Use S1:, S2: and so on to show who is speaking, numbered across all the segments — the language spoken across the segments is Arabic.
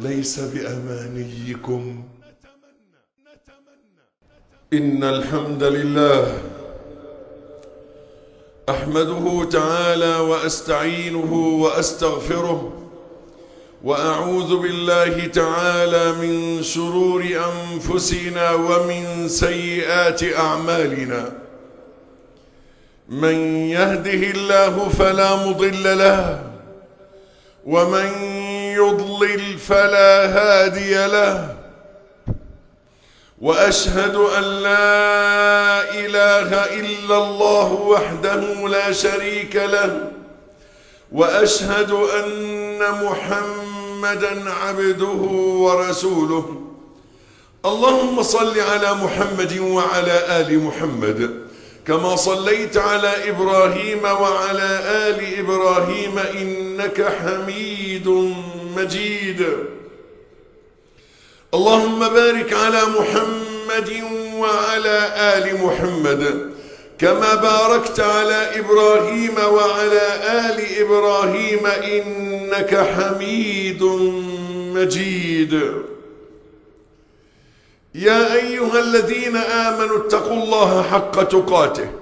S1: ليس بأمانيكم. إن الحمد لله أحمده تعالى وأستعينه وأستغفره وأعوذ بالله تعالى من شرور أنفسنا ومن سيئات أعمالنا. من يهده الله فلا مضل له ومن يضلل فلا هادي له. وأشهد أن لا إله إلا الله وحده لا شريك له. وأشهد أن محمدا عبده ورسوله. اللهم صل على محمد وعلى آل محمد. كما صليت على إبراهيم وعلى آل إبراهيم إنك حميد مجيد. اللهم بارك على محمد وعلى آل محمد كما باركت على إبراهيم وعلى آل إبراهيم إنك حميد مجيد. يا أيها الذين آمنوا اتقوا الله حق تقاته.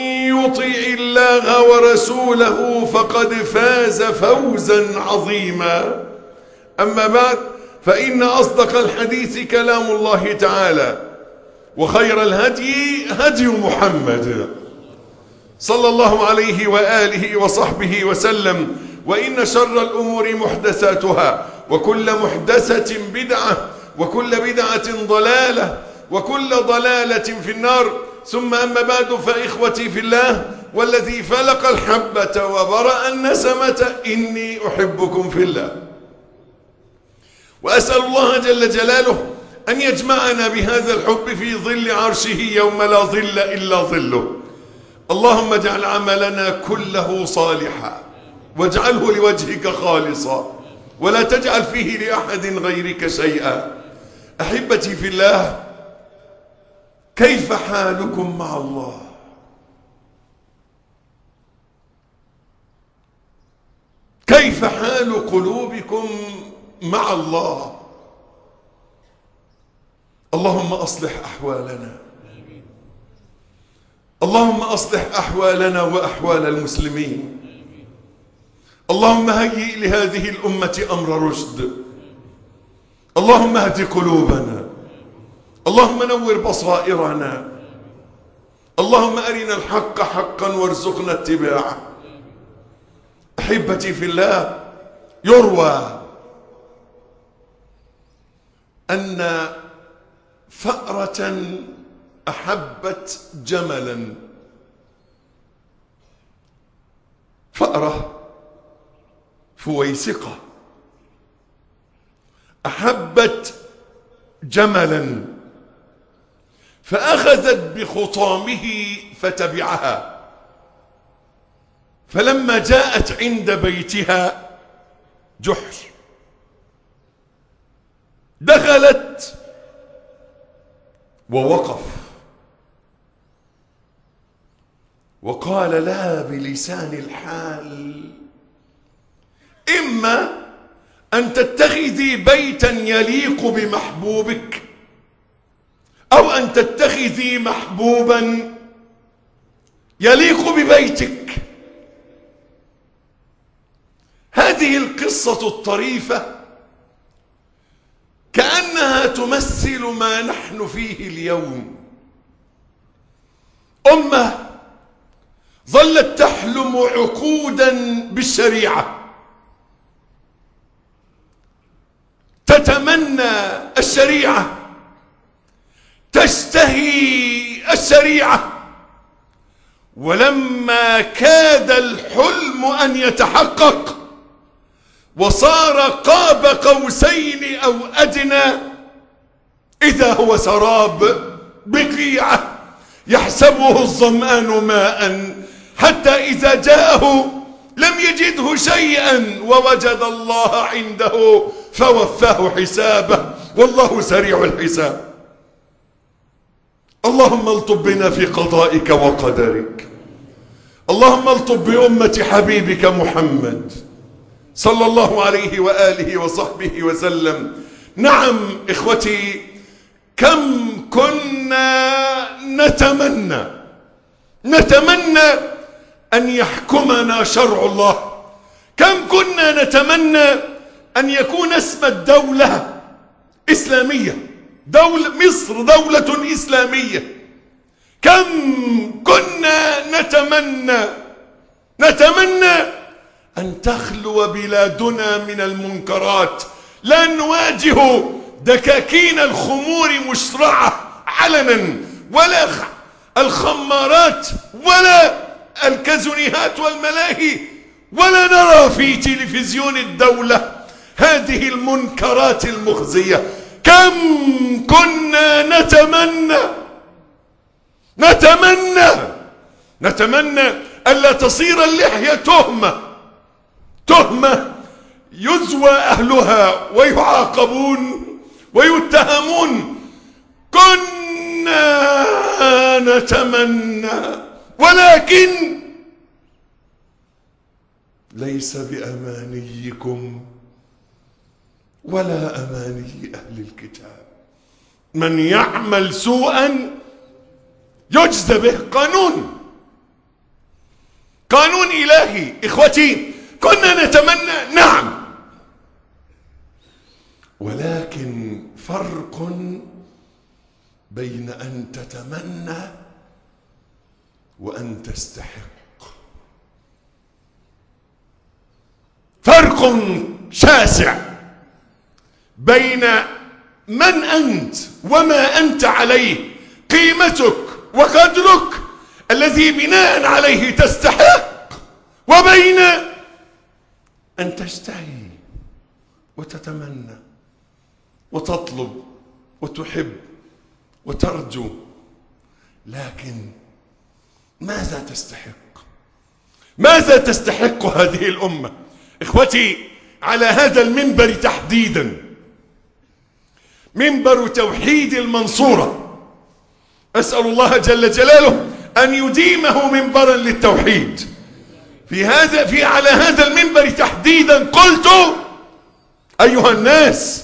S1: يطع الله ورسوله فقد فاز فوزا عظيما. أما بعد فإن أصدق الحديث كلام الله تعالى وخير الهدي هدي محمد صلى الله عليه وآله وصحبه وسلم وإن شر الأمور محدثاتها وكل محدثة بدعة وكل بدعة ضلالة وكل ضلالة في النار. ثم أما بعد فإخوتي في الله والذي فلق الحبة وبرأ النسمة إني أحبكم في الله. وأسأل الله جل جلاله أن يجمعنا بهذا الحب في ظل عرشه يوم لا ظل إلا ظله. اللهم اجعل عملنا كله صالحا واجعله لوجهك خالصا ولا تجعل فيه لأحد غيرك شيئا. أحبتي في الله كيف حالكم مع الله؟ كيف حال قلوبكم مع الله؟ اللهم أصلح أحوالنا. اللهم أصلح أحوالنا وأحوال المسلمين. اللهم هيئ لهذه الأمة أمر رشد. اللهم اهد قلوبنا. اللهم نور بصائرنا. اللهم أرنا الحق حقا وارزقنا اتباعه. أحبتي في الله يروى أن فأرة أحبت جملا. فأرة فويسقة. أحبت جملا. فأخذت بخطامه فتبعها. فلما جاءت عند بيتها جحر دخلت ووقف. وقال لها بلسان الحال إما أن تتخذي بيتا يليق بمحبوبك أو أن تتخذي محبوبا يليق ببيتك. هذه القصة الطريفة كأن كأنها تمثل ما نحن فيه اليوم. أمة ظلت تحلم عقودا بالشريعة. تتمنى الشريعة. تشتهي الشريعة. ولما كاد الحلم أن يتحقق وصار قاب قوسين أو أدنى إذا هو سراب بقيعة يحسبه الظمآن ماء. حتى إذا جاءه لم يجده شيئا ووجد الله عنده فوفاه حسابه. والله سريع الحساب. اللهم الطب بنا في قضائك وقدرك. اللهم الطب بأمة حبيبك محمد صلى الله عليه وآله وصحبه وسلم. نعم إخوتي كم كنا نتمنى نتمنى أن يحكمنا شرع الله. كم كنا نتمنى أن يكون اسم الدولة إسلامية. دولة مصر دولة إسلامية. كم كنا نتمنى نتمنى أن تخلو بلادنا من المنكرات. لا نواجه دكاكين الخمور مشرعة علنا ولا الخمارات ولا الكزنيهات والملاهي ولا نرى في تلفزيون الدولة هذه المنكرات المخزية. كم كنا نتمنى نتمنى نتمنى ألا تصير اللحية تهمة تهمة يزوى أهلها ويعاقبون ويتهمون. كنا نتمنى ولكن ليس بأمانيكم. ولا أماني أهل الكتاب. من يعمل سوءا يجزى به قانون. قانون إلهي إخوتي كنا نتمنى نعم. ولكن فرق بين أن تتمنى وأن تستحق. فرق شاسع. بين من أنت وما أنت عليه قيمتك وقدرك الذي بناء عليه تستحق وبين أن تشتهي وتتمنى وتطلب وتحب وترجو لكن ماذا تستحق؟ ماذا تستحق هذه الأمة؟ إخوتي على هذا المنبر تحديدا. منبر توحيد المنصورة. أسأل الله جل جلاله أن يديمه منبرا للتوحيد. في هذا في على هذا المنبر تحديدا قلت أيها الناس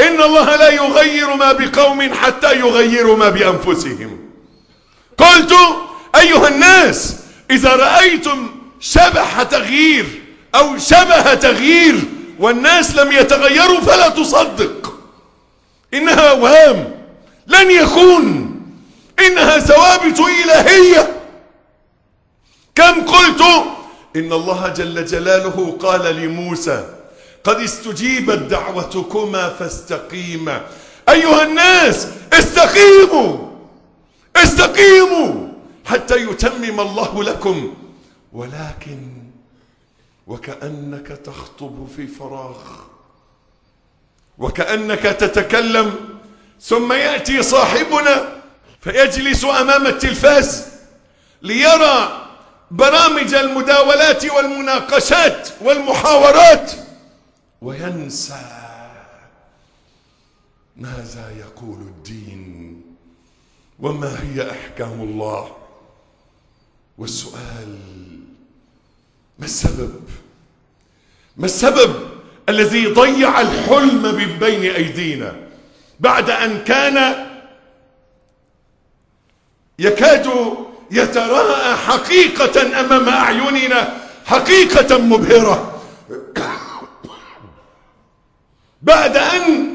S1: إن الله لا يغير ما بقوم حتى يغيروا ما بأنفسهم. قلت أيها الناس إذا رأيتم شبح تغيير أو شبه تغيير والناس لم يتغيروا فلا تصدق. إنها أوهام لن يكون إنها ثوابت إلهية. كم قلت؟ إن الله جل جلاله قال لموسى قد استجيبت دعوتكما فاستقيما. أيها الناس استقيموا. استقيموا حتى يتمم الله لكم. ولكن وكأنك تخطب في فراغ. وكأنك تتكلم ثم يأتي صاحبنا فيجلس أمام التلفاز ليرى برامج المداولات والمناقشات والمحاورات وينسى ماذا يقول الدين وما هي أحكام الله. والسؤال ما السبب؟ ما السبب؟ الذي ضيع الحلم من بين أيدينا بعد أن كان يكاد يتراءى حقيقة أمام أعيننا حقيقة مبهرة. بعد أن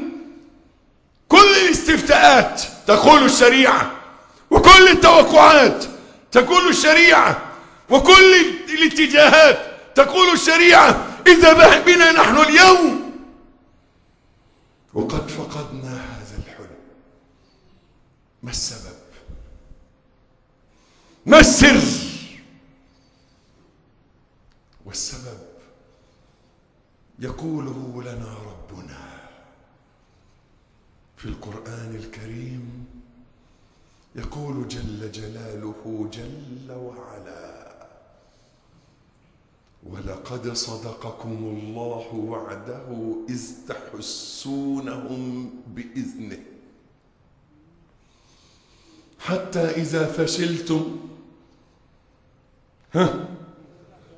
S1: الاتفاقات تقول الشريعة وكل التوقعات تقول الشريعة وكل الاتجاهات تقول الشريعة إذا بنا نحن اليوم. وقد فقدنا هذا الحلم. ما السبب؟ ما السر؟ والسبب يقوله لنا ربنا في القرآن الكريم يقول جل جلاله جل وعلا ولقد صدقكم الله وعده إذ تحسونهم بإذنه. حتى إذا فشلتم ها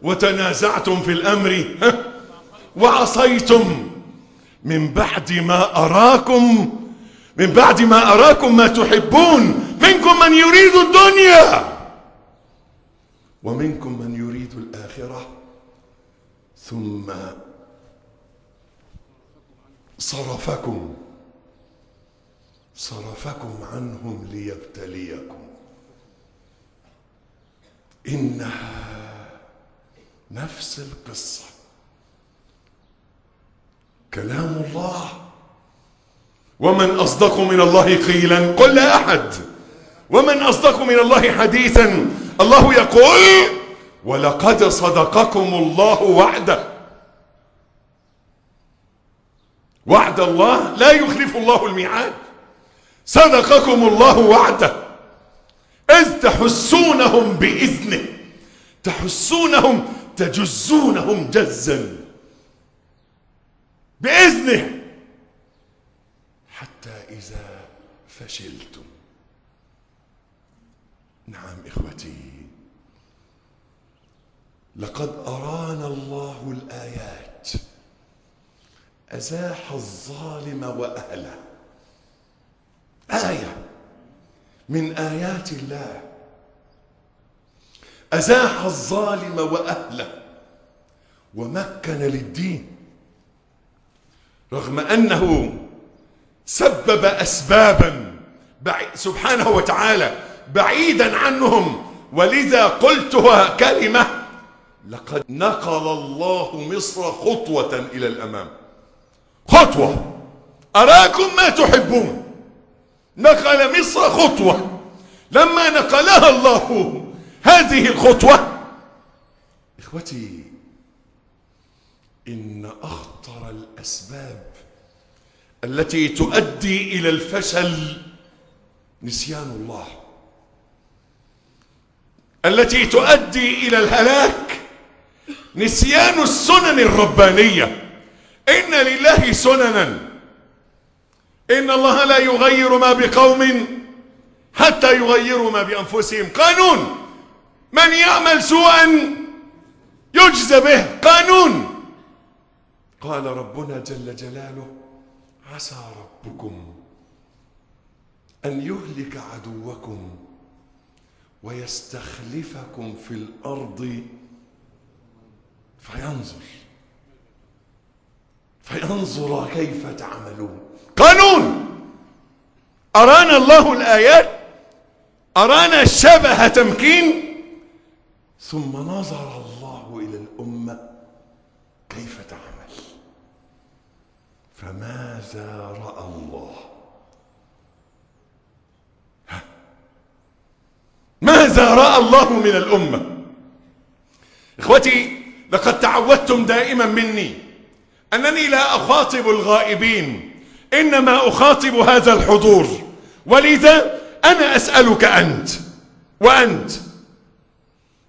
S1: وتنازعتم في الأمر ها وعصيتم من بعد ما أراكم من بعد ما أراكم ما تحبون منكم من يريد الدنيا ومنكم من يريد الآخرة. ثم صرفكم صرفكم عنهم ليبتليكم. إنها نفس القصة. كلام الله. ومن أصدق من الله قيلا قل لا أحد. ومن أصدق من الله حديثا الله يقول ولقد صدقكم الله وعده. وعد الله لا يخلف الله الميعاد. صدقكم الله وعده. إذ تحسونهم بإذنه. تحسونهم تجزونهم جزا. بإذنه. حتى إذا فشلتم. نعم إخوتي. لقد أرانا الله الآيات. أزاح الظالم وأهله. آية من آيات الله. أزاح الظالم وأهله. ومكن للدين. رغم أنه سبب أسبابا سبحانه وتعالى بعيدا عنهم. ولذا قلتها كلمة لقد نقل الله مصر خطوة إلى الأمام. خطوة. أراكم ما تحبون. نقل مصر خطوة. لما نقلها الله هذه الخطوة. إخوتي إن أخطر الأسباب التي تؤدي إلى الفشل نسيان الله. التي تؤدي إلى الهلاك نسيان السنن الربانية. إن لله سننا. إن الله لا يغير ما بقوم حتى يغيروا ما بأنفسهم. قانون. من يعمل سوءا يجزى به. قانون. قال ربنا جل جلاله عسى ربكم أن يهلك عدوكم ويستخلفكم في الأرض فينظر. فينظر كيف تعملون. قانون! أرانا الله الآيات أرانا شبه تمكين. ثم نظر الله إلى الأمة كيف تعمل. فماذا رأى الله؟ ها. ماذا رأى الله من الأمة؟ إخوتي لقد تعودتم دائما مني أنني لا أخاطب الغائبين إنما أخاطب هذا الحضور. ولذا أنا أسألك أنت وأنت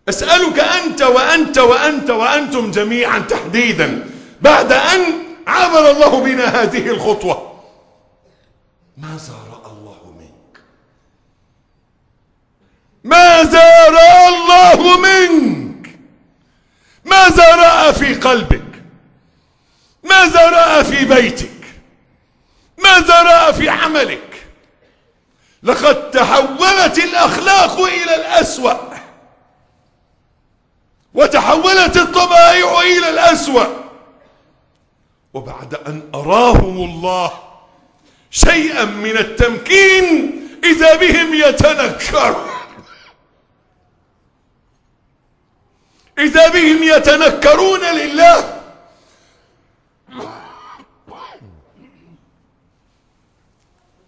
S1: أسألك أنت وأنت وأنت وأنتم جميعا تحديدا بعد أن عمل الله بنا هذه الخطوة. ماذا رأى الله منك؟ ماذا رأى الله منك؟ ماذا رأى في قلبك؟ ماذا رأى في بيتك؟ ماذا رأى في عملك؟ لقد تحولت الأخلاق إلى الأسوأ. وتحولت الطبائع إلى الأسوأ. وبعد أن أراهم الله شيئا من التمكين إذا بهم يتنكرون إذا بهم يتنكرون لله.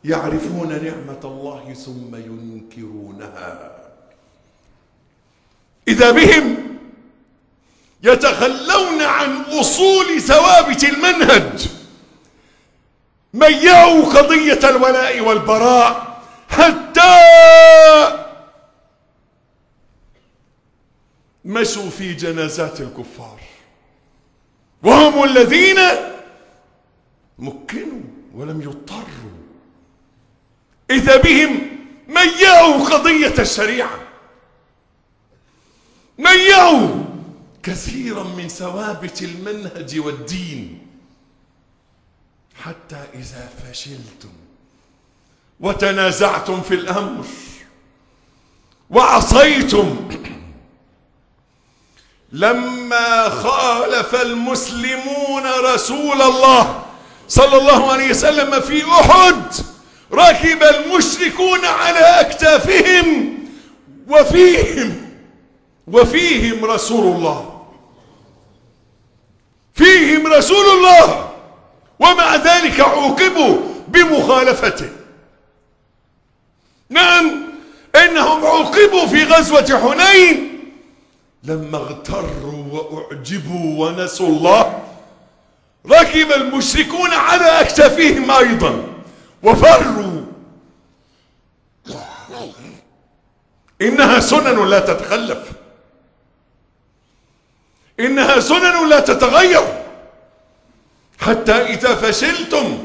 S1: يعرفون نعمة الله ثم ينكرونها. إذا بهم يتخلون عن أصول ثوابت المنهج. ميعوا قضية الولاء والبراء حتى مشوا في جنازات الكفار. وهم الذين مكنوا ولم يضطروا. إذا بهم ميعوا قضية الشريعة. ميعوا كثيرا من ثوابت المنهج والدين. حتى إذا فشلتم وتنازعتم في الأمر وعصيتم لما خالف المسلمون رسول الله صلى الله عليه وسلم في أحد ركب المشركون على أكتافهم وفيهم وفيهم رسول الله. فيهم رسول الله ومع ذلك عوقبوا بمخالفته. نعم إنهم عوقبوا في غزوة حنين لما اغتروا وأعجبوا ونسوا الله ركب المشركون على أكتافهم أيضا وفروا. إنها سنن لا تتخلف. إنها سنن لا تتغير. حتى إذا فشلتم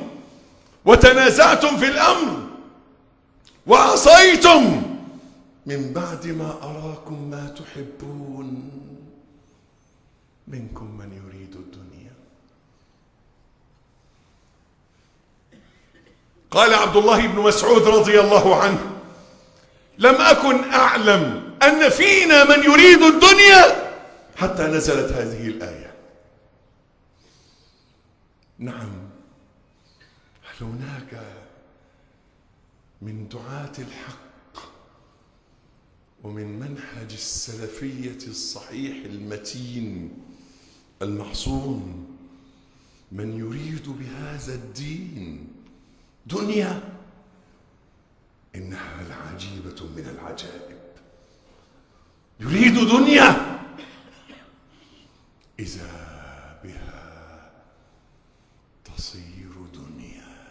S1: وتنازعتم في الأمر وعصيتم من بعد ما أراكم ما تحبون منكم من يريد الدنيا. قال عبد الله بن مسعود رضي الله عنه لم أكن أعلم أن فينا من يريد الدنيا حتى نزلت هذه الآية. نعم هل هناك من دعاة الحق ومن منهج السلفية الصحيح المتين المحصون من يريد بهذا الدين دنيا إنها لعجيبة من العجائب. يريد دنيا إذا بها تصير دنيا.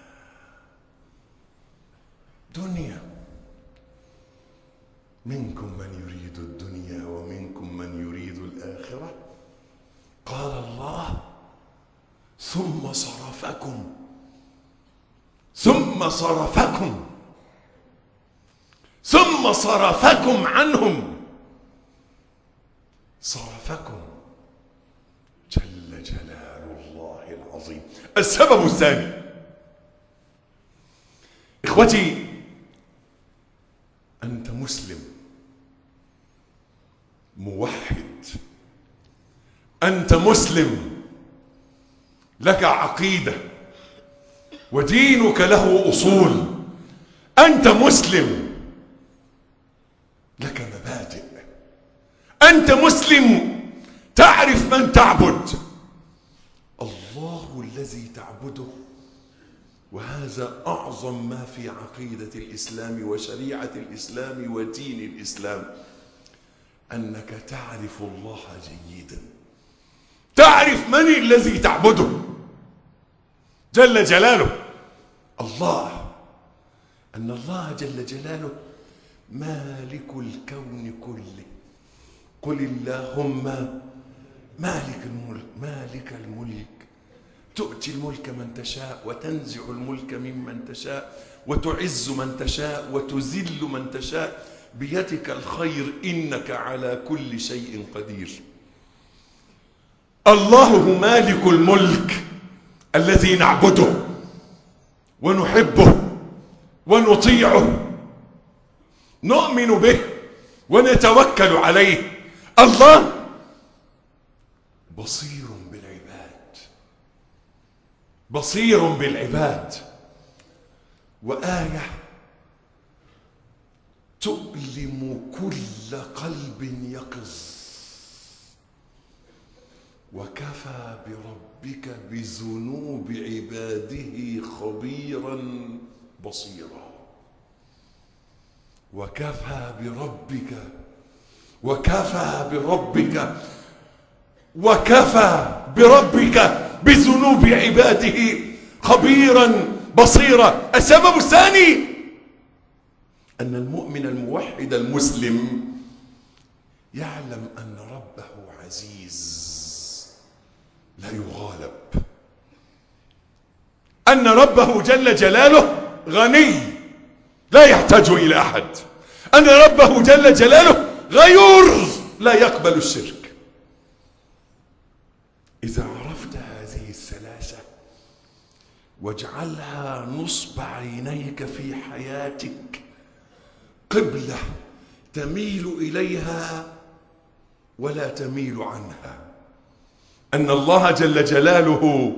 S1: دنيا. منكم من يريد الدنيا ومنكم من يريد الآخرة؟ قال الله ثم صرفكم ثم صرفكم ثم صرفكم عنهم. صرفكم جل جلال الله العظيم. السبب الثاني إخوتي أنت مسلم موحد. أنت مسلم لك عقيدة ودينك له أصول. أنت مسلم لك مبادئ. أنت مسلم تعرف من تعبد. الله الذي تعبده وهذا أعظم ما في عقيدة الإسلام وشريعة الإسلام ودين الإسلام أنك تعرف الله جيدا. تعرف من الذي تعبده؟ جل جلاله. الله. أن الله جل جلاله مالك الكون كله. قل اللهم مالك الملك مالك الملك. تؤتي الملك من تشاء وتنزع الملك ممن تشاء وتعز من تشاء وتذل من تشاء. بيدك الخير إنك على كل شيء قدير. الله مالك الملك الذي نعبده ونحبه ونطيعه. نؤمن به ونتوكل عليه. الله بصير بصير بالعباد. وآية تؤلم كل قلب يقظ. وكفى بربك بذنوب عباده خبيرا بصيرا. وكفى بربك وكفى بربك وكفى بربك بذنوب عباده خبيرا بصيرا. السبب الثاني أن المؤمن الموحد المسلم يعلم أن ربه عزيز لا يغالب. أن ربه جل جلاله غني لا يحتاج إلى أحد. أن ربه جل جلاله غيور لا يقبل الشرك. إذا عرفت هذه الثلاثة واجعلها نصب عينيك في حياتك. قبلة تميل إليها ولا تميل عنها. أن الله جل جلاله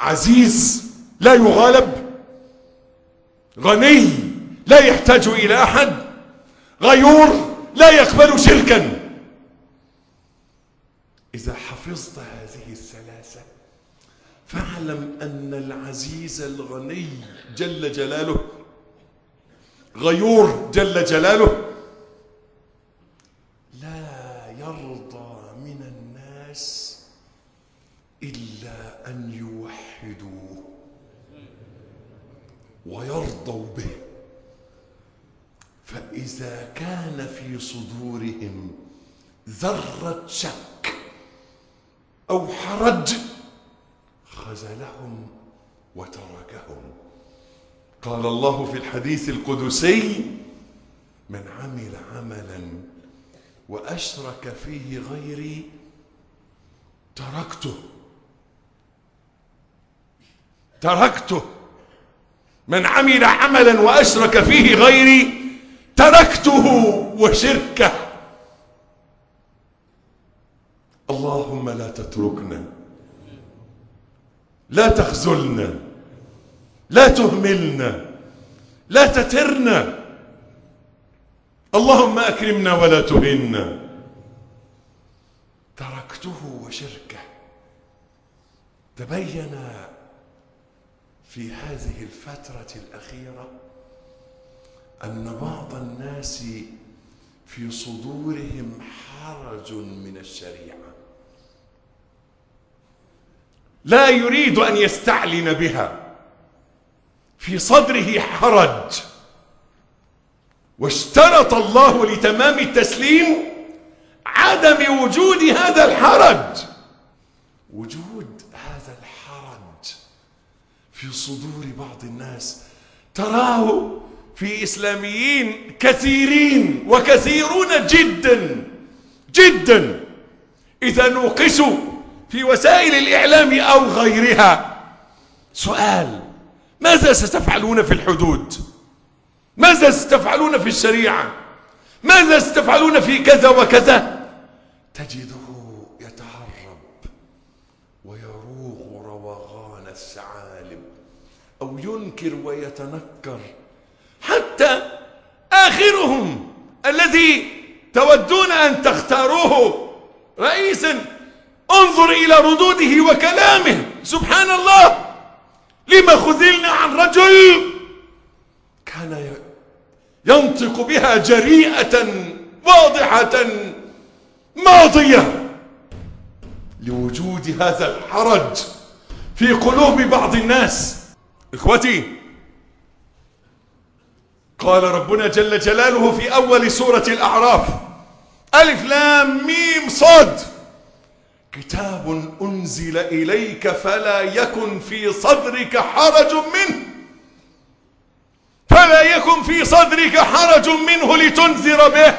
S1: عزيز لا يغالب. غني لا يحتاج إلى أحد. غيور لا يقبل شركا. إذا حفظت هذه الثلاثة فاعلم أن العزيز الغني جل جلاله غيور جل جلاله لا يرضى من الناس إلا أن يوحدوه ويرضوا به. فإذا كان في صدورهم ذرة شك أو حرج. خذلهم وتركهم. قال الله في الحديث القدسي من عمل عملا وأشرك فيه غيري تركته. تركته. من عمل عملا وأشرك فيه غيري تركته وشركه. اللهم لا تتركنا. لا تخذلنا. لا تهملنا. لا تترنا. اللهم أكرمنا ولا تهنا. تركته وشركه. تبين في هذه الفترة الأخيرة أن بعض الناس في صدورهم حرج من الشريعة. لا يريد أن يستعلن بها. في صدره حرج. واشترط الله لتمام التسليم عدم وجود هذا الحرج. وجود هذا الحرج في صدور بعض الناس. تراه في إسلاميين كثيرين وكثيرون جدا جدا. إذا نوقشوا في وسائل الإعلام أو غيرها. سؤال ماذا ستفعلون في الحدود؟ ماذا ستفعلون في الشريعة؟ ماذا ستفعلون في كذا وكذا؟ تجده يتهرب ويروغ روغان الثعالب أو ينكر ويتنكر حتى آخرهم الذي تودون أن تختاروه. رئيسا انظر إلى ردوده وكلامه. سبحان الله! لما خذلنا عن رجل كان ينطق بها جريئة واضحة ماضية لوجود هذا الحرج في قلوب بعض الناس. إخوتي قال ربنا جل جلاله في أول سورة الأعراف. ألف لام ميم صاد. كتاب أنزل إليك فلا يكن في صدرك حرج منه. فلا يكن في صدرك حرج منه لتنذر به.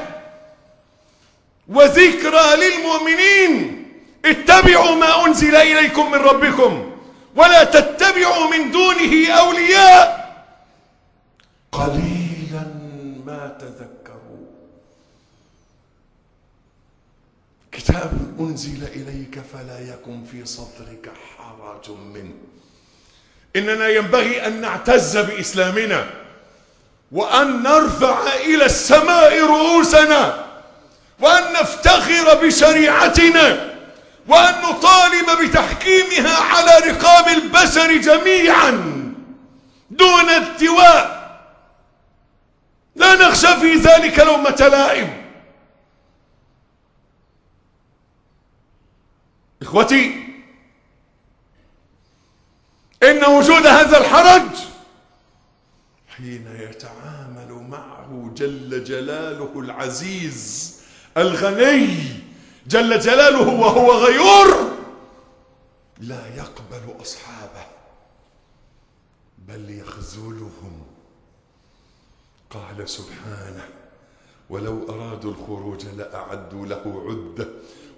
S1: وذكرى للمؤمنين. اتبعوا ما أنزل إليكم من ربكم. ولا تتبعوا من دونه أولياء. قليلا ما تذكرون كتاب أنزل إليك فلا يكن في صدرك حرج منه. إننا ينبغي أن نعتز بإسلامنا وأن نرفع إلى السماء رؤوسنا وأن نفتخر بشريعتنا وأن نطالب بتحكيمها على رقاب البشر جميعا دون التواء لا نخشى في ذلك لومة لائم. إخوتي إن وجود هذا الحرج حين يتعامل معه جل جلاله العزيز الغني جل جلاله وهو غيور لا يقبل أصحابه بل يخذلهم. قال سبحانه ولو أرادوا الخروج لأعدوا له عدة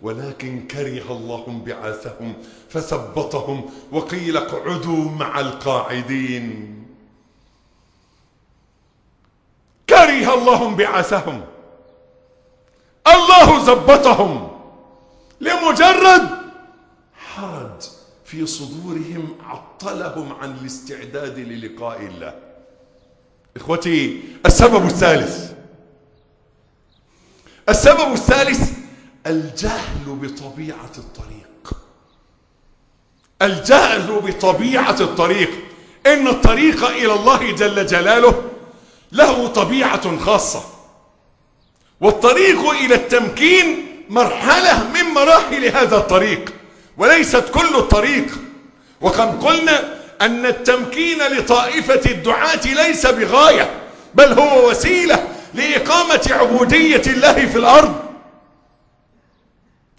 S1: ولكن كره الله بعاثهم فثبطهم وقيل اقعدوا مع القاعدين. كره الله بعاثهم الله زبطهم لمجرد حرج في صدورهم عطلهم عن الاستعداد للقاء الله. إخوتي السبب الثالث. السبب الثالث الجهل بطبيعة الطريق. الجهل بطبيعة الطريق. إن الطريق إلى الله جل جلاله له طبيعة خاصة. والطريق إلى التمكين مرحلة من مراحل هذا الطريق. وليست كل الطريق. وقد قلنا أن التمكين لطائفة الدعاة ليس بغاية بل هو وسيلة لإقامة عبودية الله في الأرض.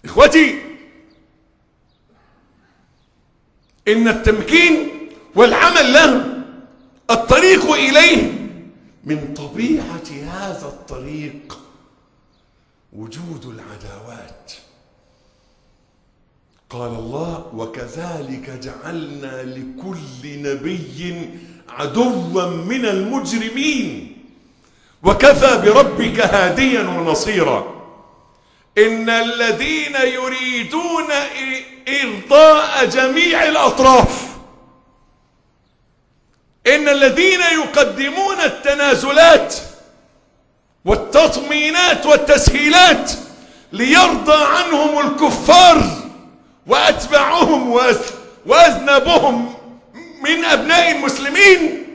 S1: إخوتي إن التمكين والعمل له الطريق إليه من طبيعة هذا الطريق وجود العداوات. قال الله وكذلك جعلنا لكل نبي عدوا من المجرمين وكفى بربك هاديا ونصيرا. إن الذين يريدون إرضاء جميع الأطراف. إن الذين يقدمون التنازلات والتطمينات والتسهيلات ليرضى عنهم الكفار وأتباعهم وأذنبهم من أبناء المسلمين.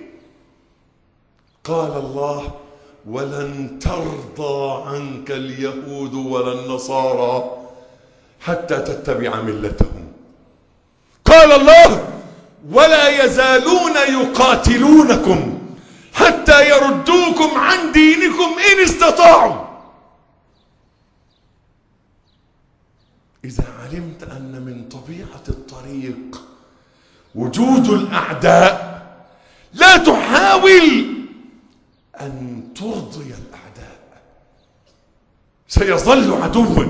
S1: قال الله ولن ترضى عنك اليهود ولا النصارى حتى تتبع ملتهم. قال الله ولا يزالون يقاتلونكم حتى يردوكم عن دينكم إن استطاعوا. إذا علمت أن من طبيعة الطريق وجود الأعداء لا تحاول أن ترضي الأعداء. سيظل عدوا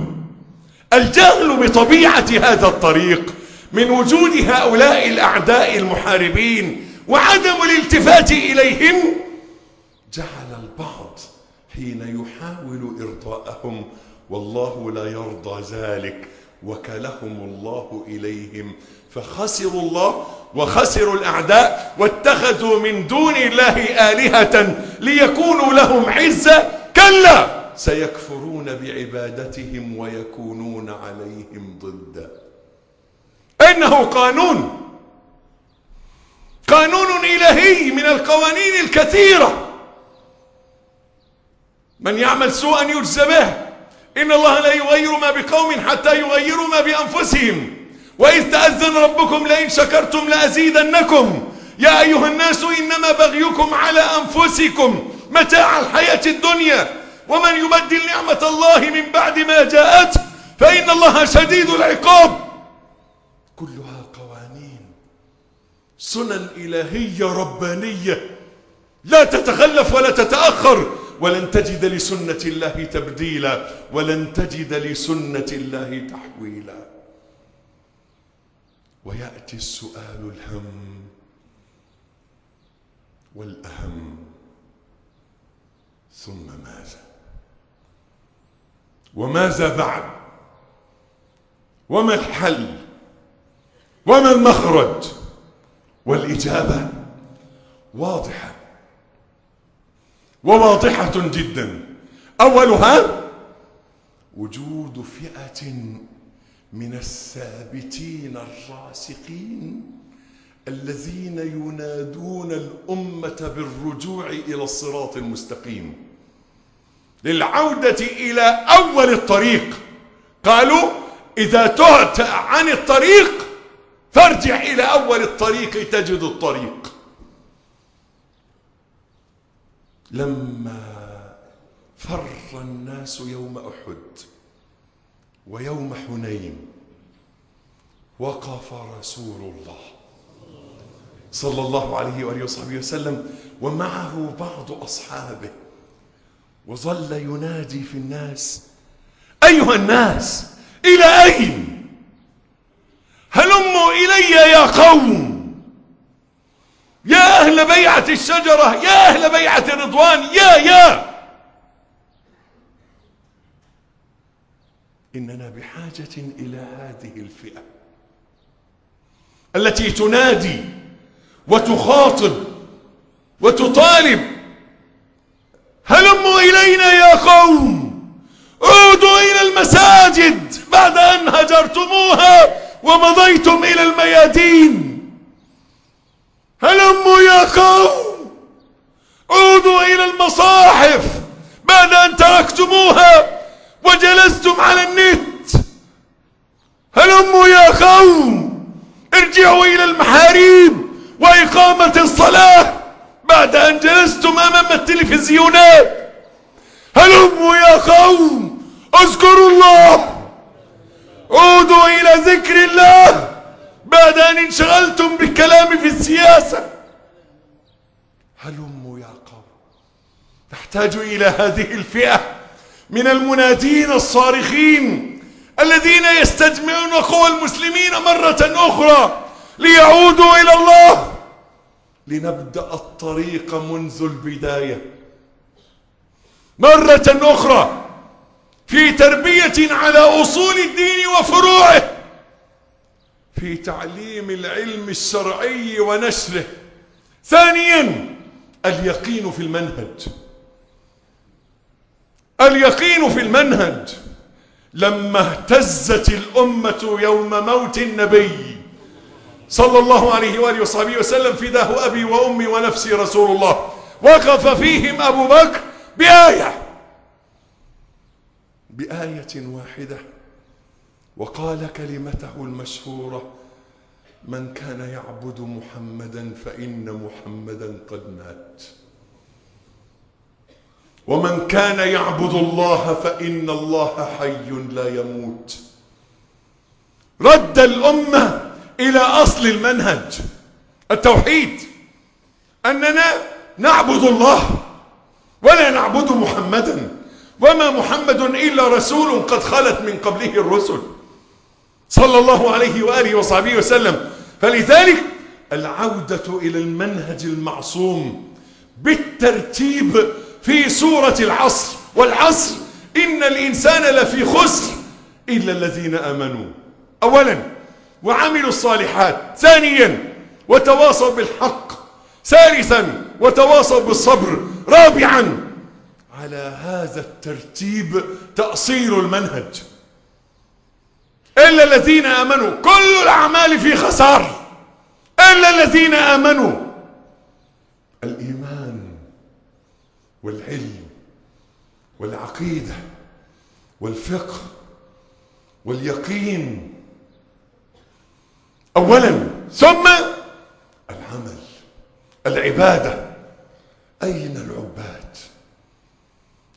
S1: الجهل بطبيعة هذا الطريق من وجود هؤلاء الأعداء المحاربين وعدم الالتفات إليهم. جعل البعض حين يحاول إرضاءهم. والله لا يرضى ذلك. وكلهم الله إليهم فخسروا الله وخسروا الأعداء واتخذوا من دون الله آلهة ليكونوا لهم عزة. كلا! سيكفرون بعبادتهم ويكونون عليهم ضدا. إنه قانون. قانون إلهي من القوانين الكثيرة. من يعمل سوءا يجزى به. إن الله لا يغير ما بقوم حتى يغيروا ما بأنفسهم. وإذ تأذن ربكم لئن شكرتم لأزيدنكم. يا أيها الناس إنما بغيكم على أنفسكم متاع الحياة الدنيا. ومن يبدل نعمة الله من بعد ما جاءته فإن الله شديد العقاب. كلها قوانين. سنن إلهية ربانية. لا تتخلف ولا تتأخر. ولن تجد لسنة الله تبديلا ولن تجد لسنة الله تحويلا. ويأتي السؤال الهم والأهم ثم ماذا؟ وماذا بعد؟ وما الحل؟ وما المخرج؟ والإجابة واضحة. وواضحة جدا. أولها وجود فئة من الثابتين الراسخين الذين ينادون الأمة بالرجوع إلى الصراط المستقيم. للعودة إلى أول الطريق. قالوا إذا تهت عن الطريق فارجع إلى أول الطريق تجد الطريق. لما فر الناس يوم أحد ويوم حنين وقف رسول الله صلى الله عليه وآله وصحبه وسلم ومعه بعض أصحابه وظل ينادي في الناس أيها الناس إلى أين؟ هلموا إلي يا قوم! يا أهل بيعة الشجرة يا أهل بيعة الرضوان يا يا. إننا بحاجة إلى هذه الفئة التي تنادي وتخاطب وتطالب. هلموا إلينا يا قوم. عودوا إلى المساجد بعد أن هجرتموها ومضيتم إلى الميادين. هلموا يا قوم؟ عودوا إلى المصاحف. بعد أن تركتموها؟ وجلستم على النت. هلموا يا قوم؟ ارجعوا إلى المحاريب وإقامة الصلاة بعد أن جلستم أمام التلفزيونات. هلموا يا قوم؟ اذكروا الله. عودوا إلى ذكر الله. بعد أن انشغلتم بالكلام في السياسة. هلموا يا قوم. نحتاج إلى هذه الفئة من المنادين الصارخين الذين يستجمعون قوى المسلمين مرة أخرى ليعودوا إلى الله. لنبدأ الطريق منذ البداية. مرة أخرى في تربية على أصول الدين وفروعه. في تعليم العلم الشرعي ونشره. ثانيا اليقين في المنهج. اليقين في المنهج. لما اهتزت الأمة يوم موت النبي صلى الله عليه وآله وصحبه وسلم فداه أبي وأمي ونفسي رسول الله. وقف فيهم أبو بكر بآية. بآية واحدة. وقال كلمته المشهورة من كان يعبد محمدا فإن محمدا قد مات. ومن كان يعبد الله فإن الله حي لا يموت. رد الأمة إلى أصل المنهج التوحيد أننا نعبد الله ولا نعبد محمدا وما محمد إلا رسول قد خلت من قبله الرسل. صلى الله عليه وآله وصحبه وسلم. فلذلك العودة إلى المنهج المعصوم بالترتيب في سورة العصر والعصر. إن الإنسان لفي خسر إلا الذين آمنوا. أولا وعملوا الصالحات. ثانيا وتواصوا بالحق. ثالثا وتواصوا بالصبر. رابعا على هذا الترتيب تأصيل المنهج. إلا الذين آمنوا. كل الأعمال في خسار. إلا الذين آمنوا. الإيمان والعلم والعقيدة والفقه واليقين. أولا ثم العمل العبادة. أين العباد؟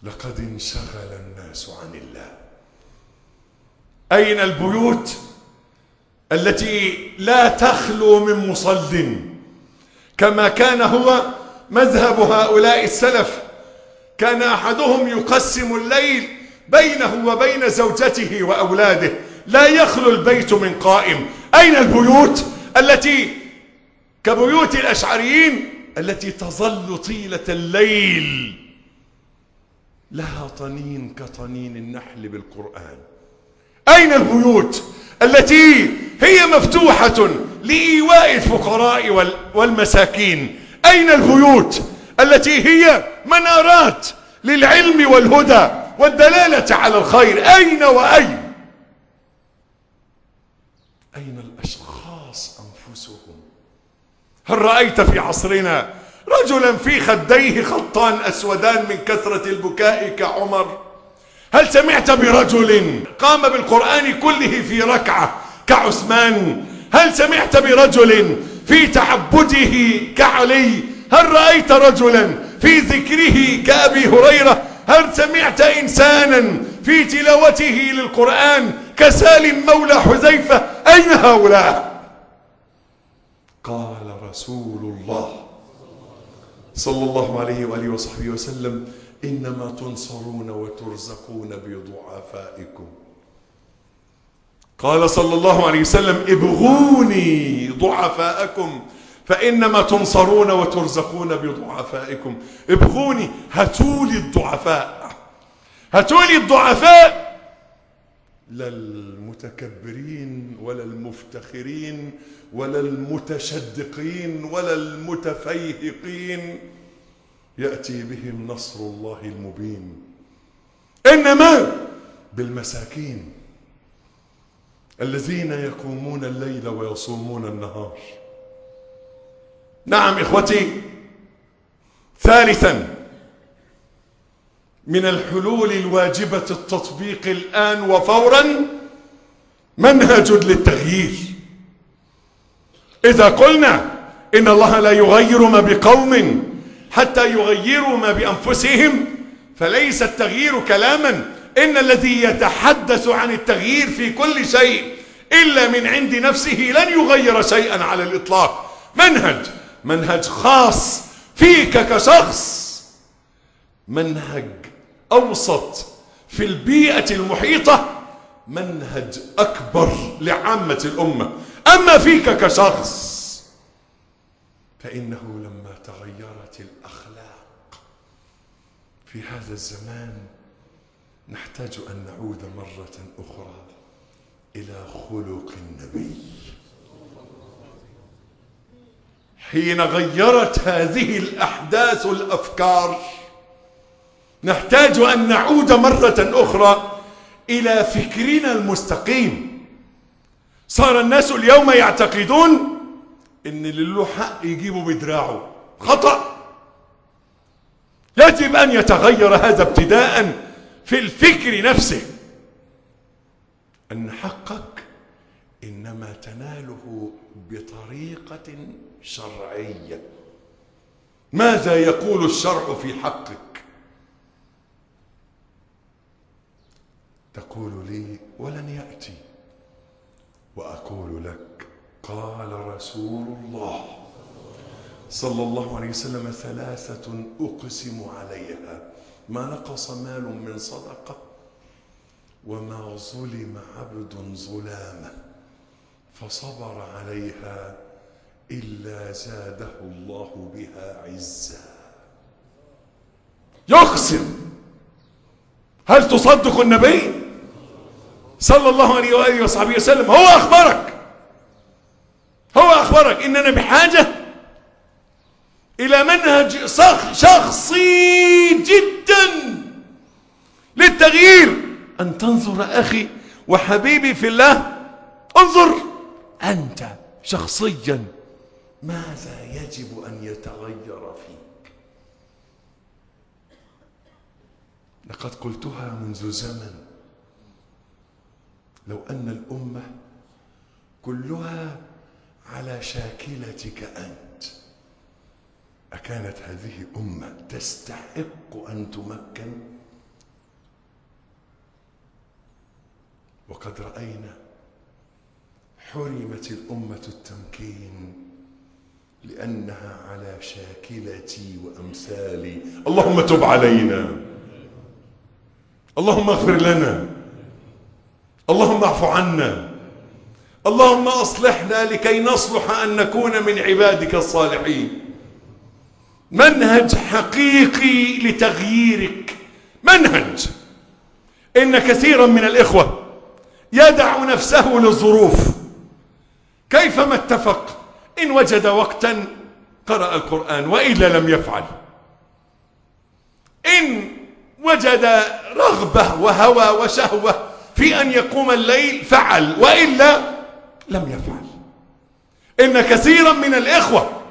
S1: لقد انشغل الناس عن الله. أين البيوت التي لا تخلو من مصل؟ كما كان هو مذهب هؤلاء السلف. كان أحدهم يقسم الليل بينه وبين زوجته وأولاده. لا يخلو البيت من قائم. أين البيوت التي كبيوت الأشعريين التي تظل طيلة الليل؟ لها طنين كطنين النحل بالقرآن. أين البيوت التي هي مفتوحة لإيواء الفقراء والمساكين؟ أين البيوت التي هي منارات للعلم والهدى والدلالة على الخير؟ أين وأين؟ أين الأشخاص أنفسهم؟ هل رأيت في عصرنا رجلا في خديه خطان أسودان من كثرة البكاء كعمر؟ هل سمعت برجل قام بالقرآن كله في ركعة كعثمان؟ هل سمعت برجل في تعبده كعلي؟ هل رأيت رجلا في ذكره كأبي هريرة؟ هل سمعت إنسانا في تلاوته للقرآن كسالم مولى حذيفة؟ أين هؤلاء؟ قال رسول الله صلى الله عليه وآله وصحبه وسلم إنما تنصرون وترزقون بضعفائكم. قال صلى الله عليه وسلم ابغوني ضعفاءكم فإنما تنصرون وترزقون بضعفائكم. ابغوني هاتولي الضعفاء. هاتولي الضعفاء. لا المتكبرين ولا المفتخرين ولا المتشدقين ولا المتفيهقين. يأتي بهم نصر الله المبين. إنما بالمساكين الذين يقومون الليل ويصومون النهار. نعم إخوتي. ثالثا من الحلول الواجبة التطبيق الآن وفورا منهج للتغيير. إذا قلنا إن الله لا يغير ما بقوم حتى يغيروا ما بأنفسهم. فليس التغيير كلاما. إن الذي يتحدث عن التغيير في كل شيء إلا من عند نفسه لن يغير شيئا على الإطلاق. منهج. منهج خاص فيك كشخص. منهج أوسط في البيئة المحيطة. منهج أكبر لعامة الأمة. أما فيك كشخص فإنه لما تغيرت الأخلاق في هذا الزمان نحتاج أن نعود مرة أخرى إلى خلق النبي. حين غيرت هذه الأحداث الأفكار نحتاج أن نعود مرة أخرى إلى فكرنا المستقيم. صار الناس اليوم يعتقدون إن اللي له حق يجيبه بدراعه. خطأ. يجب أن يتغير هذا ابتداء في الفكر نفسه. أن حقك إنما تناله بطريقة شرعية. ماذا يقول الشرع في حقك؟ تقول لي ولن يأتي وأقول لك قال رسول الله. صلى الله عليه وسلم ثلاثة أقسم عليها. ما نقص مال من صدقة؟ وما ظلم عبد ظلامة. فصبر عليها إلا زاده الله بها عزا. يقسم. هل تصدق النبي صلى الله عليه وآله وصحبه وسلم؟ هو أخبرك. هو أخبرك. إننا بحاجة إلى منهج شخصي جدا. للتغيير. أن تنظر أخي وحبيبي في الله. انظر. أنت شخصيا. ماذا يجب أن يتغير فيك؟ لقد قلتها منذ زمن. لو أن الأمة كلها على شاكلتك أنت. أكانت هذه أمة تستحق أن تمكن؟ وقد رأينا حرمت الأمة التمكين لأنها على شاكلتي وأمثالي. اللهم تب علينا. اللهم اغفر لنا. اللهم اعف عنا. اللهم أصلحنا لكي نصلح أن نكون من عبادك الصالحين. منهج حقيقي لتغييرك. منهج. إن كثيرا من الإخوة يدع نفسه للظروف كيفما اتفق؟ إن وجد وقتا قرأ القرآن وإلا لم يفعل. إن وجد رغبة وهوى وشهوة في أن يقوم الليل فعل وإلا لم يفعل. إن كثيرا من الإخوة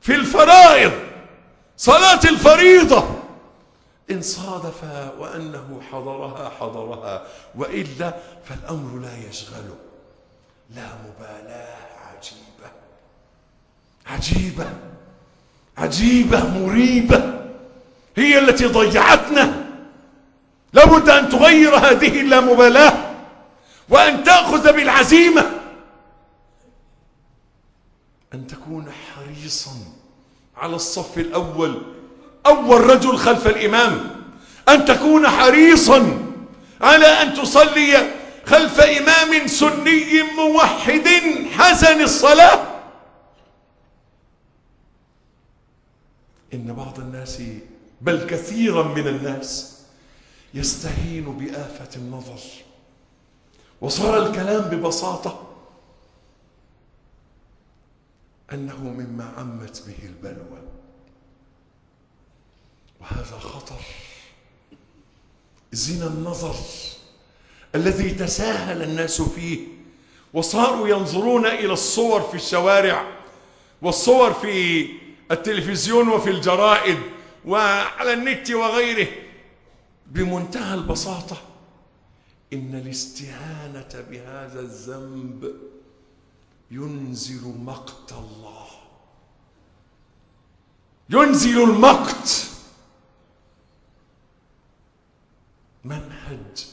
S1: في الفرائض صلاة الفريضة. إن صادف وأنه حضرها حضرها وإلا فالأمر لا يشغله لا مبالاة عجيبة. عجيبة. عجيبة مريبة. هي التي ضيعتنا. لابد أن تغير هذه اللامبالاة وأن تأخذ بالعزيمة. أن تكون حريصا على الصف الأول. أول رجل خلف الإمام. أن تكون حريصا على أن تصلي خلف إمام سني موحد حسن الصلاة. إن بعض الناس بل كثيرا من الناس يستهين بآفة النظر. وصار الكلام ببساطة أنه مما عمت به البلوى. وهذا خطر. زنا النظر الذي تساهل الناس فيه وصاروا ينظرون إلى الصور في الشوارع والصور في التلفزيون وفي الجرائد وعلى النت وغيره. بمنتهى البساطة إن الاستهانة بهذا الذنب ينزل مقت الله. ينزل المقت. منهج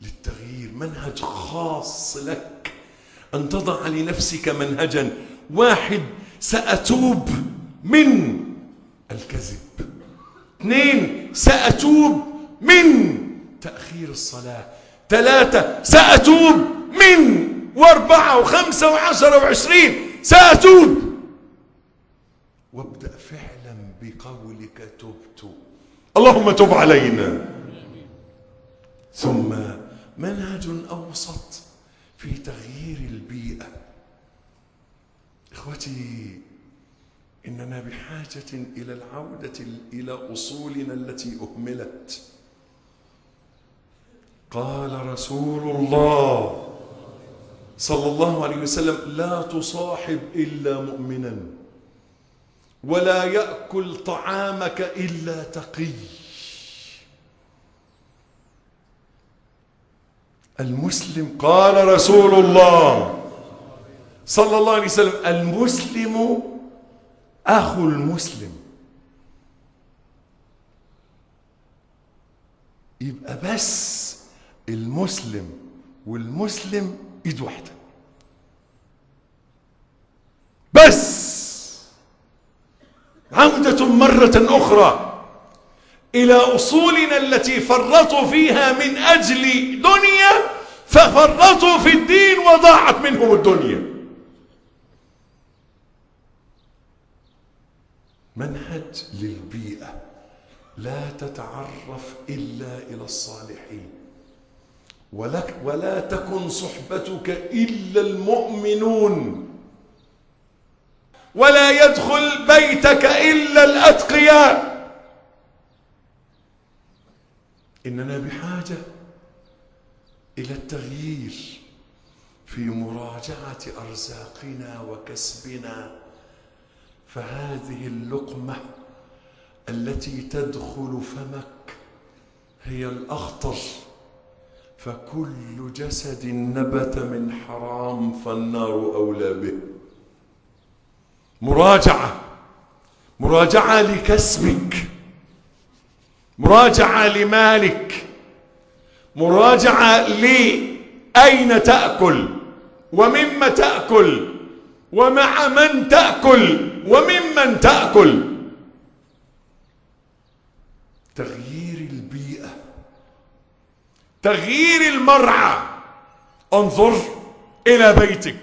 S1: للتغيير منهج خاص لك. أن تضع لنفسك منهجا واحد سأتوب من الكذب. اثنين سأتوب من تأخير الصلاة. ثلاثة سأتوب من واربعة وخمسة وعشرة وعشرين سأتوب وابدأ فعلا بقولك تبت. اللهم تب علينا. ثم منهج أوسط في تغيير البيئة. إخوتي إننا بحاجة إلى العودة إلى أصولنا التي أهملت. قال رسول الله صلى الله عليه وسلم لا تصاحب إلا مؤمنا ولا يأكل طعامك إلا تقي. المسلم قال رسول الله صلى الله عليه وسلم المسلم أخو المسلم. يبقى بس المسلم والمسلم ايد واحدة. بس! عودة مرة أخرى إلى أصولنا التي فرطوا فيها من أجل دنيا ففرطوا في الدين وضاعت منهم الدنيا. منهج للبيئة. لا تتعرف إلا إلى الصالحين. ولك ولا تكن صحبتك إلا المؤمنون. ولا يدخل بيتك إلا الأتقياء. إننا بحاجة إلى التغيير في مراجعة أرزاقنا وكسبنا. فهذه اللقمة التي تدخل فمك هي الأخطر. فكل جسد نبت من حرام فالنار أولى به. مراجعة. مراجعة لكسبك. مراجعة لمالك. مراجعة لأين تأكل؟ ومما تأكل؟ ومع من تأكل؟ وممن تأكل؟ تغيير تغيير المرعى. انظر إلى بيتك.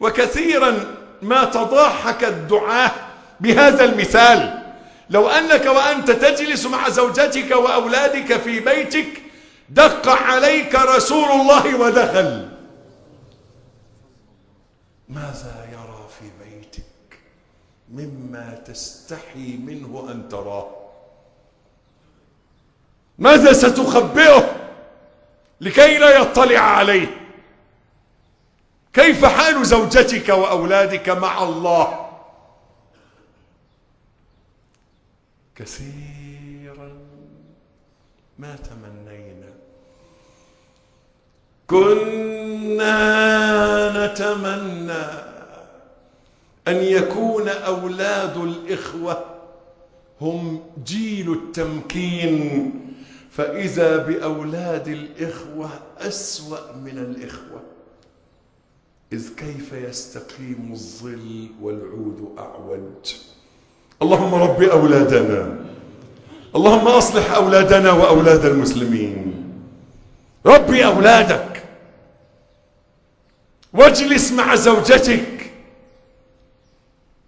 S1: وكثيرا ما تضاحك الدعاة بهذا المثال. لو أنك وأنت تجلس مع زوجتك وأولادك في بيتك دق عليك رسول الله ودخل. ماذا يرى في بيتك؟ مما تستحي منه أن تراه. ماذا ستخبئه لكي لا يطلع عليه. كيف حال زوجتك وأولادك مع الله؟ كثيرا ما تمنينا. كنا نتمنى أن يكون أولاد الإخوة هم جيل التمكين. فإذا بأولاد الإخوة أسوأ من الإخوة. إذ كيف يستقيم الظل والعود أعوج؟ اللهم رب أولادنا. اللهم أصلح أولادنا وأولاد المسلمين. ربي أولادك. واجلس مع زوجتك.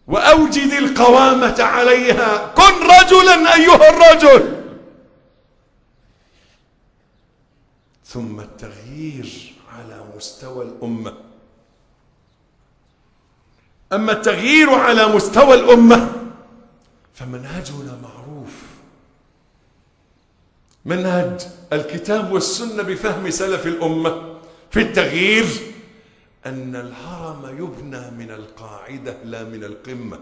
S1: وأوجد القوامة عليها. كن رجلا أيها الرجل. ثم التغيير على مستوى الأمة. أما التغيير على مستوى الأمة فمنهجنا معروف. منهج الكتاب والسنة بفهم سلف الأمة. في التغيير أن الهرم يبنى من القاعدة لا من القمة.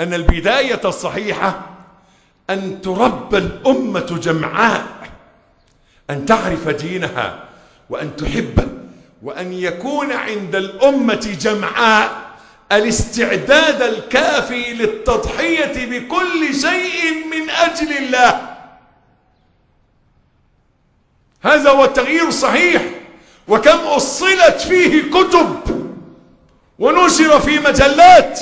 S1: أن البداية الصحيحة أن تربى الأمة جمعاء. أن تعرف دينها وأن تحبه وأن يكون عند الأمة جمعاء الاستعداد الكافي للتضحية بكل شيء من أجل الله. هذا هو التغيير الصحيح. وكم أصلت فيه كتب ونشر في مجلات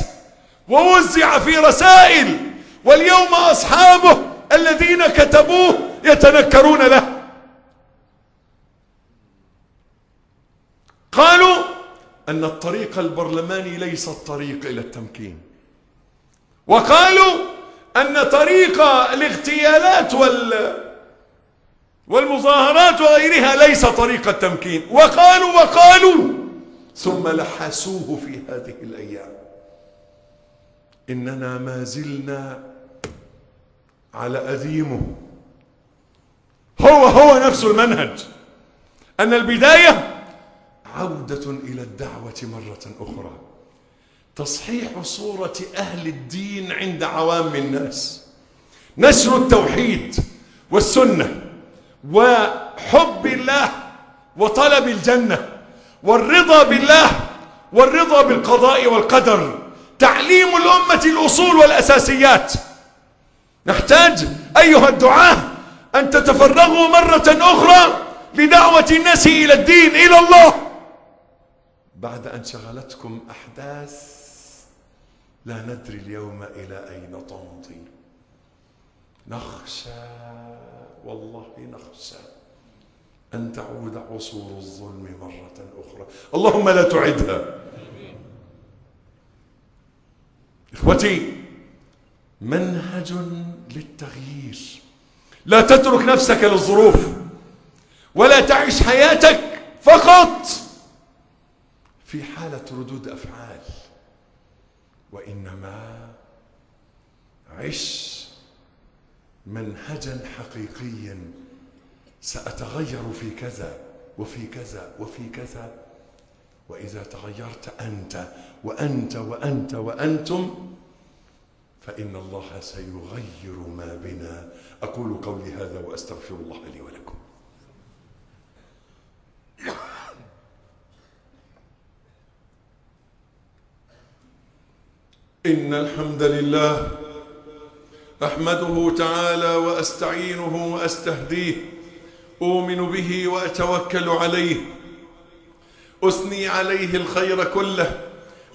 S1: ووزع في رسائل واليوم أصحابه الذين كتبوه يتنكرون له. قالوا أن الطريق البرلماني ليس الطريق إلى التمكين. وقالوا أن طريق الاغتيالات وال والمظاهرات وغيرها ليس طريق التمكين. وقالوا وقالوا ثم لحسوه في هذه الأيام. إننا ما زلنا على أديمه هو هو نفس المنهج. أن البداية عودة إلى الدعوة مرة أخرى. تصحيح صورة أهل الدين عند عوام الناس. نشر التوحيد والسنة وحب الله وطلب الجنة والرضا بالله والرضا بالقضاء والقدر. تعليم الأمة الأصول والأساسيات. نحتاج أيها الدعاة أن تتفرغوا مرة أخرى لدعوة الناس إلى الدين إلى الله. بعد أن شغلتكم أحداث لا ندري اليوم إلى أين تمضي. نخشى والله نخشى أن تعود عصور الظلم مرة أخرى. اللهم لا تعدها. إخوتي منهج للتغيير. لا تترك نفسك للظروف ولا تعيش حياتك فقط. في حالة ردود أفعال. وإنما عش منهجا حقيقيا. سأتغير في كذا وفي كذا وفي كذا. وإذا تغيرت أنت وأنت وأنت وأنتم فإن الله سيغير ما بنا. أقول قولي هذا وأستغفر الله لي ولكم. إن الحمد لله أحمده تعالى وأستعينه وأستهديه أؤمن به وأتوكل عليه أثني عليه الخير كله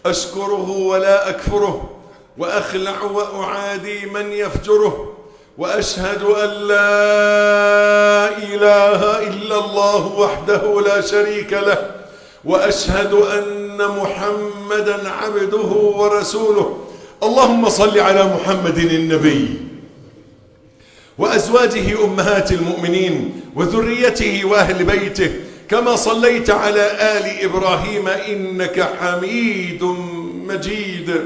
S1: أشكره ولا أكفره وأخلع وأعادي من يفجره وأشهد أن لا إله إلا الله وحده لا شريك له وأشهد أن محمدا عبده ورسوله. اللهم صل على محمد النبي وأزواجه أمهات المؤمنين وذريته وأهل بيته كما صليت على آل إبراهيم إنك حميد مجيد.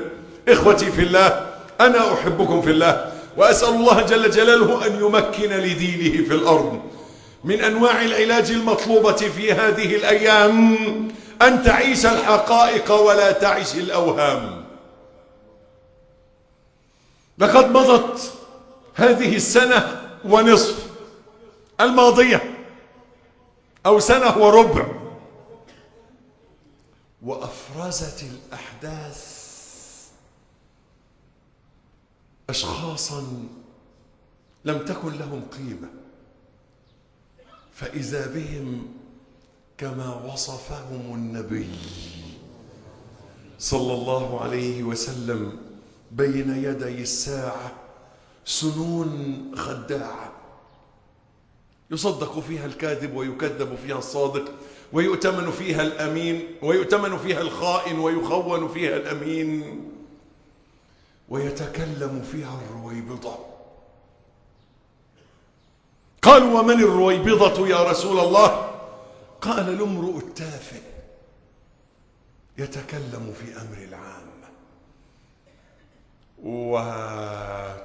S1: إخوتي في الله أنا أحبكم في الله وأسأل الله جل جلاله أن يمكن لدينه في الأرض. من أنواع العلاج المطلوبة في هذه الأيام أن تعيش الحقائق ولا تعيش الأوهام. لقد مضت هذه السنة ونصف الماضية أو سنة وربع. وأفرزت الأحداث أشخاصا لم تكن لهم قيمة فإذا بهم كما وصفهم النبي صلى الله عليه وسلم بين يدي الساعة سنون خداعة. يصدق فيها الكاذب ويكذب فيها الصادق ويؤتمن فيها الأمين ويؤتمن فيها الخائن ويخون فيها الأمين ويتكلم فيها الرويبضة. قالوا ومن الرويبضة يا رسول الله؟ قال الامرؤ التافه يتكلم في أمر العامة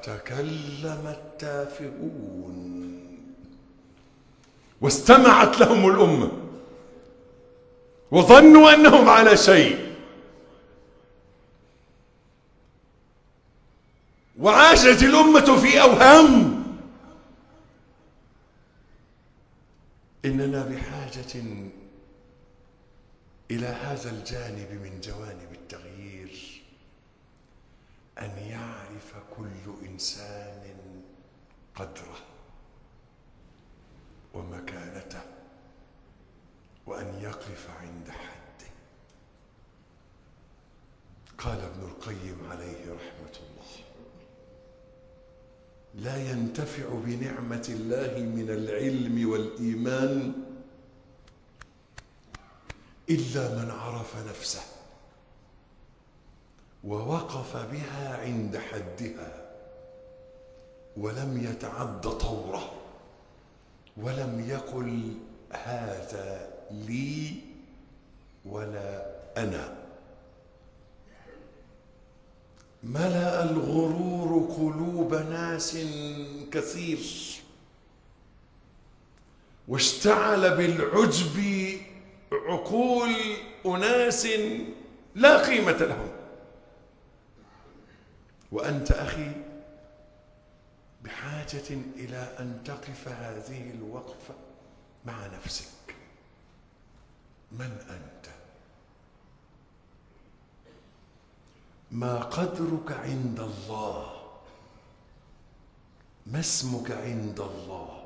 S1: وتكلم التافهون. واستمعت لهم الأمة. وظنوا أنهم على شيء. وعاشت الأمة في أوهام. إننا بحاجة إلى هذا الجانب من جوانب التغيير أن يعرف كل إنسان قدره ومكانته وأن يقف عند حده قال ابن القيم عليه رحمة الله. لا ينتفع بنعمة الله من العلم والإيمان إلا من عرف نفسه ووقف بها عند حدها ولم يتعد طوره ولم يقل هذا لي ولا أنا. ملأ الغرور قلوب ناس كثير. واشتعل بالعجب عقول أناس لا قيمة لهم. وأنت أخي بحاجة إلى أن تقف هذه الوقفة مع نفسك. من أنت؟ ما قدرك عند الله. ما اسمك عند الله؟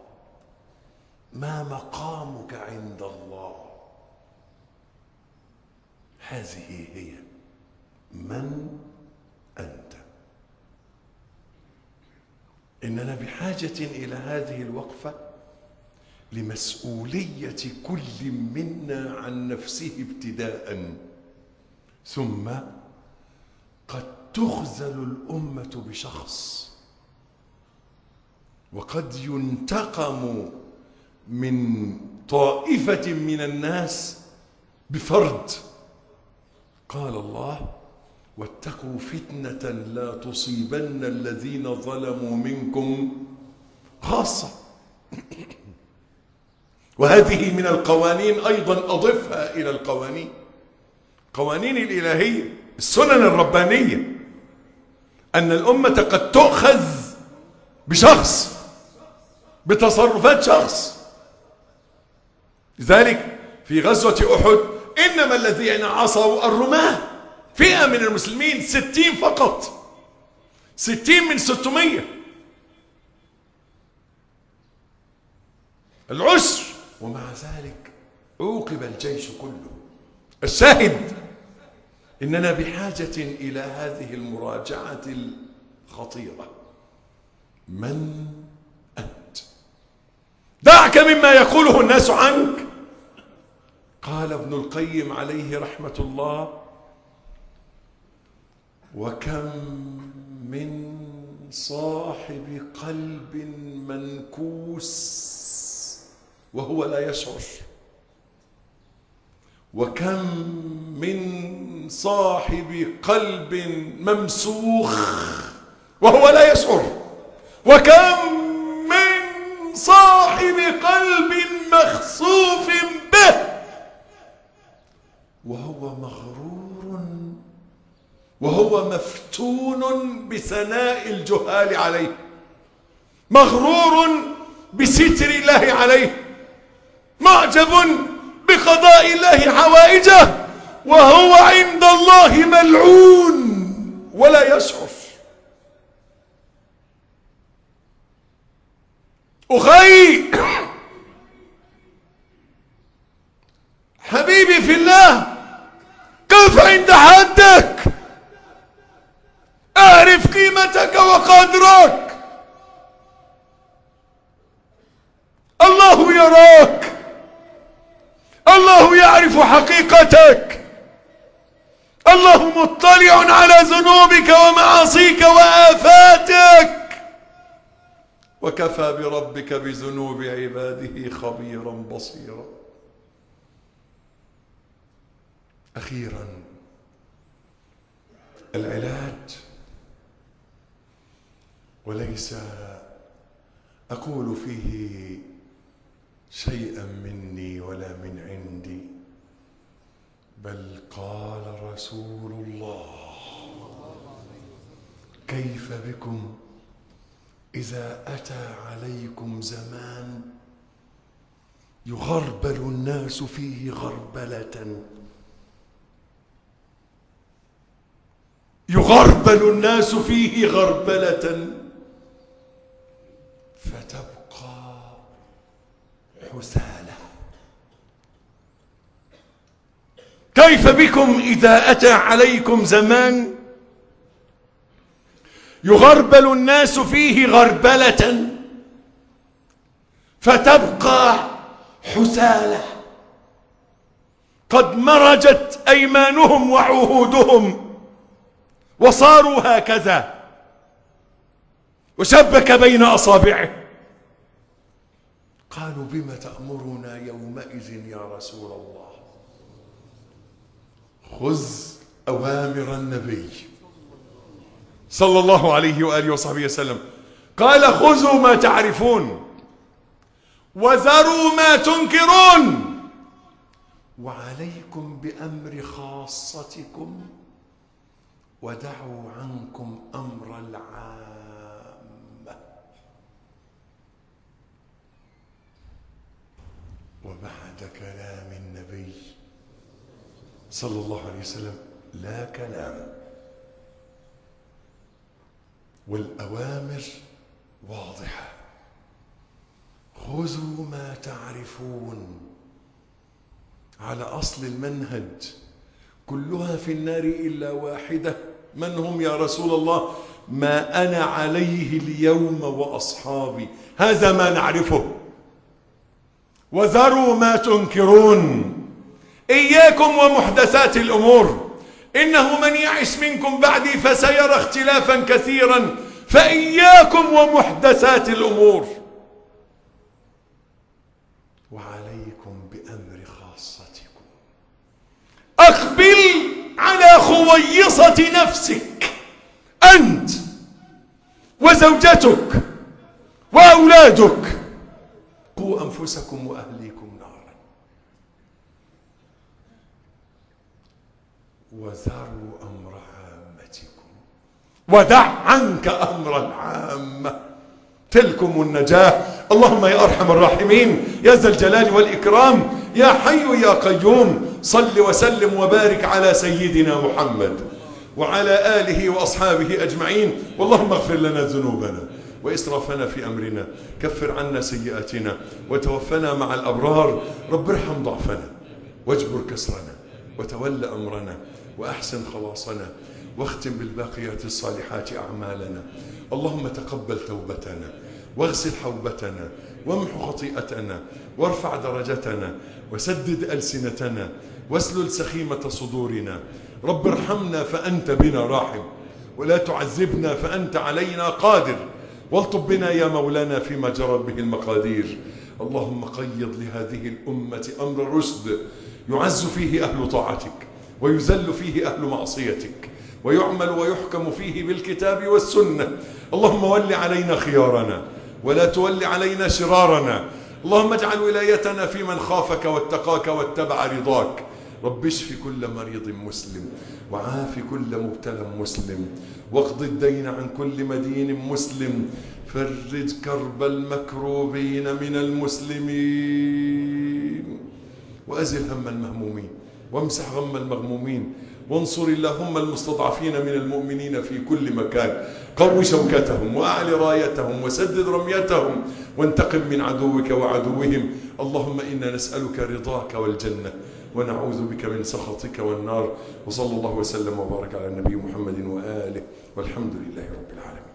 S1: ما مقامك عند الله؟ هذه هي من أنت. إننا بحاجة إلى هذه الوقفة لمسؤولية كل منا عن نفسه ابتداء ثم قد تخذل الأمة بشخص. وقد ينتقم من طائفة من الناس بفرد. قال الله واتقوا فتنة لا تصيبن الذين ظلموا منكم خاصة. وهذه من القوانين أيضا أضفها إلى القوانين. قوانين الإلهية. السنن الربانية أن الأمة قد تؤخذ بشخص بتصرفات شخص. لذلك في غزوة أحد إنما الذين عصوا الرماة فئة من المسلمين ستين فقط. ستين من ستمية. العسر ومع ذلك عوقب الجيش كله. الشاهد إننا بحاجة إلى هذه المراجعة الخطيرة. من أنت؟ دعك مما يقوله الناس عنك. قال ابن القيم عليه رحمة الله وكم من صاحب قلب منكوس وهو لا يشعر. وكم من صاحب قلب ممسوخ وهو لا يشعر. وكم من صاحب قلب مخسوف به وهو مغرور وهو مفتون بثناء الجهال عليه مغرور بستر الله عليه معجب بقضاء الله حوائجه وهو عند الله ملعون ولا يشعر أخي حبيبي في الله كيف عند حدك. أعرف قيمتك وقدرك. الله يراك. الله يعرف حقيقتك. الله مطلع على ذنوبك ومعاصيك وآفاتك. وكفى بربك بذنوب عباده خبيرا بصيرا. أخيرا العلاج وليس أقول فيه شيئا مني ولا من عندي بل قال رسول الله. كيف بكم؟ إذا أتى عليكم زمان يغربل الناس فيه غربلة. يغربل الناس فيه غربلة. فتبقى حثالة كيف بكم إذا أتى عليكم زمان يغربل الناس فيه غربلة فتبقى حثالة قد مرجت أيمانهم وعهودهم وصاروا هكذا. وشبك بين أصابعه قالوا بم تأمرنا يومئذ يا رسول الله؟ خذ أوامر النبي صلى الله عليه وآله وصحبه وسلم. قال خذوا ما تعرفون وذروا ما تنكرون. وعليكم بأمر خاصتكم ودعوا عنكم أمر العامة وبعد كلام النبي صلى الله عليه وسلم لا كلام. والأوامر واضحة. خذوا ما تعرفون. على أصل المنهج. كلها في النار إلا واحدة. من هم يا رسول الله؟ ما أنا عليه اليوم وأصحابي. هذا ما نعرفه. وذروا ما تنكرون. إياكم ومحدثات الأمور. إنه من يعش منكم بعدي فسيرى اختلافا كثيرا. فإياكم ومحدثات الأمور. وعليكم بأمر خاصتكم. أقبل على خويصة نفسك. أنت وزوجتك وأولادك. قوا أنفسكم وأهليكم نارا. وذروا أمر عامتكم. ودع عنك أمر العامة. تلكم النجاة. اللهم يا أرحم الراحمين. يا ذا الجلال والإكرام. يا حي يا قيوم. صل وسلم وبارك على سيدنا محمد وعلى آله وأصحابه أجمعين. واللهم اغفر لنا ذنوبنا. وإسرافنا في أمرنا. كفر عنا سيئاتنا وتوفنا مع الأبرار. رب ارحم ضعفنا واجبر كسرنا وتول أمرنا وأحسن خلاصنا واختم بالباقيات الصالحات أعمالنا. اللهم تقبل توبتنا واغسل حوبتنا وامح خطيئتنا وارفع درجتنا وسدد ألسنتنا واسلل سخيمة صدورنا. رب ارحمنا فأنت بنا راحم ولا تعذبنا فأنت علينا قادر. والطب بنا يا مولانا فيما جرت به المقادير. اللهم قيض لهذه الأمة أمر رشد يعز فيه أهل طاعتك ويذل فيه أهل معصيتك ويعمل ويحكم فيه بالكتاب والسنة. اللهم ول علينا خيارنا ولا تول علينا شرارنا. اللهم اجعل ولايتنا في من خافك واتقاك واتبع رضاك. رب اشف كل مريض مسلم وعاف كل مبتلى مسلم. واقض الدين عن كل مدين مسلم. فرج كرب المكروبين من المسلمين. وأزل هم المهمومين. وامسح غم المغمومين. وانصر اللهم المستضعفين من المؤمنين في كل مكان. قو شوكتهم وأعل رايتهم وسدد رميتهم. وانتقم من عدوك وعدوهم. اللهم إنا نسألك رضاك والجنة. ونعوذ بك من سخطك والنار وصلى الله وسلم وبارك على النبي محمد وآله والحمد لله رب العالمين.